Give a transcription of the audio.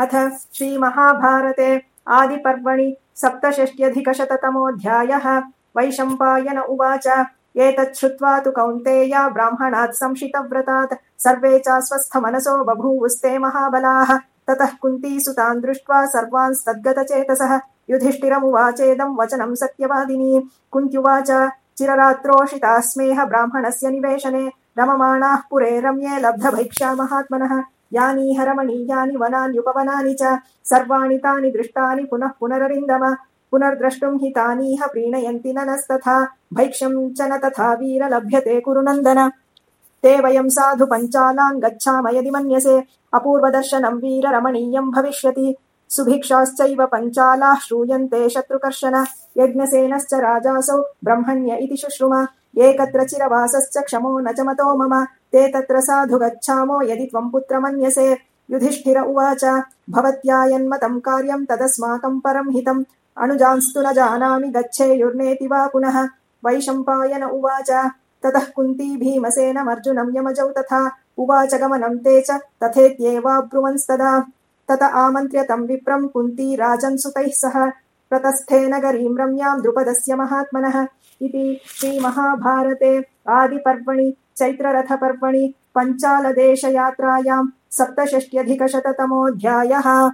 अथ श्रीमहाभारते आदिपर्वणि सप्तषष्ट्यधिकशततमोऽध्यायः। वैशम्पायन उवाच। एतच्छ्रुत्वा तु कौन्तेया ब्राह्मणात् संशितव्रतात्। सर्वे चास्वस्थमनसो बभूवुस्ते महाबलाः। ततः कुन्तीसुतान् दृष्ट्वा सर्वांस्तद्गतचेतसः युधिष्ठिरमुवाचेदम् वचनम् सत्यवादिनी। कुन्त्युवाच चिररात्रोषितास्मेह ब्राह्मणस्य निवेशने। रममाणाः पुरे रम्ये लब्धभैक्ष्या महात्मनः यानीह रमणीयानि वनान्युपवनानि च सर्वाणि तानि दृष्टानि पुनः पुनररिन्दम। पुनर्द्रष्टुम् हि तानीह प्रीणयन्ति ननस्तथा भैक्ष्यम् च न तथा वीर लभ्यते कुरु नन्दन। ते वयम् साधु पञ्चालान् गच्छाम यदि मन्यसे अपूर्वदर्शनम् वीर रमणीयम् भविष्यति। सुभिक्षाश्चैव पञ्चालाः श्रूयन्ते शत्रुकर्शन यज्ञसेनश्च राजासौ ब्रह्मण्य इति शुश्रुम एकत्र चिरवासश्च क्षमो न च मतो मम। ते तत्र साधु गच्छामो यदि त्वम् पुत्रमन्यसे। युधिष्ठिर उवाच भवत्यायन्मतम् कार्यम् तदस्माकम् परम् हितम्। अनुजांस्तु न जानामि गच्छेयुर्नेति वा पुनः। वैशम्पायन उवाच ततः कुन्ती भीमसेनमर्जुनम् यमजौ तथा। उवाच गमनम् ते च तथेत्येवाब्रुवंस्तदा। तत आमन्त्र्य तम् विप्रम् कुन्ती राजन्सुतैः सह। प्रतस्थे नगरीम् रम्याम् द्रुपदस्य महात्मनः इति श्रीमहाभारते आदिपर्वणि चैत्ररथपर्वणि पञ्चालदेशयात्रायाम् सप्तषष्ट्यधिकशततमोऽध्यायः।